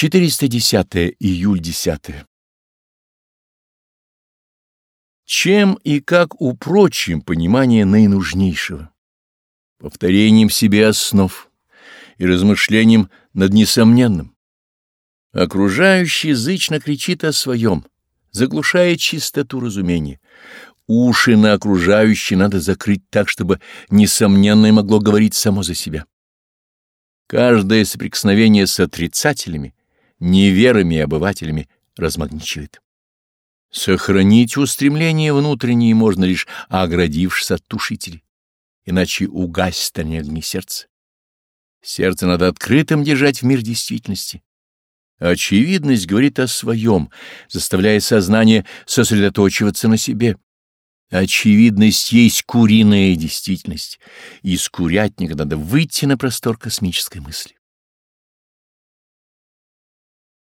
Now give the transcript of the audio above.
410 июль 10 Чем и как упрочим понимание наинужнейшего? Повторением себе основ и размышлением над несомненным. Окружающий зычно кричит о своем, заглушая чистоту разумения. Уши на окружающие надо закрыть так, чтобы несомненное могло говорить само за себя. Каждое соприкосновение с отрицателями, неверами и обывателями размагничивает. Сохранить устремление внутреннее можно лишь оградившись от тушителей, иначе угасит они огни сердца. Сердце надо открытым держать в мир действительности. Очевидность говорит о своем, заставляя сознание сосредоточиваться на себе. Очевидность есть куриная действительность, и из курятника надо выйти на простор космической мысли.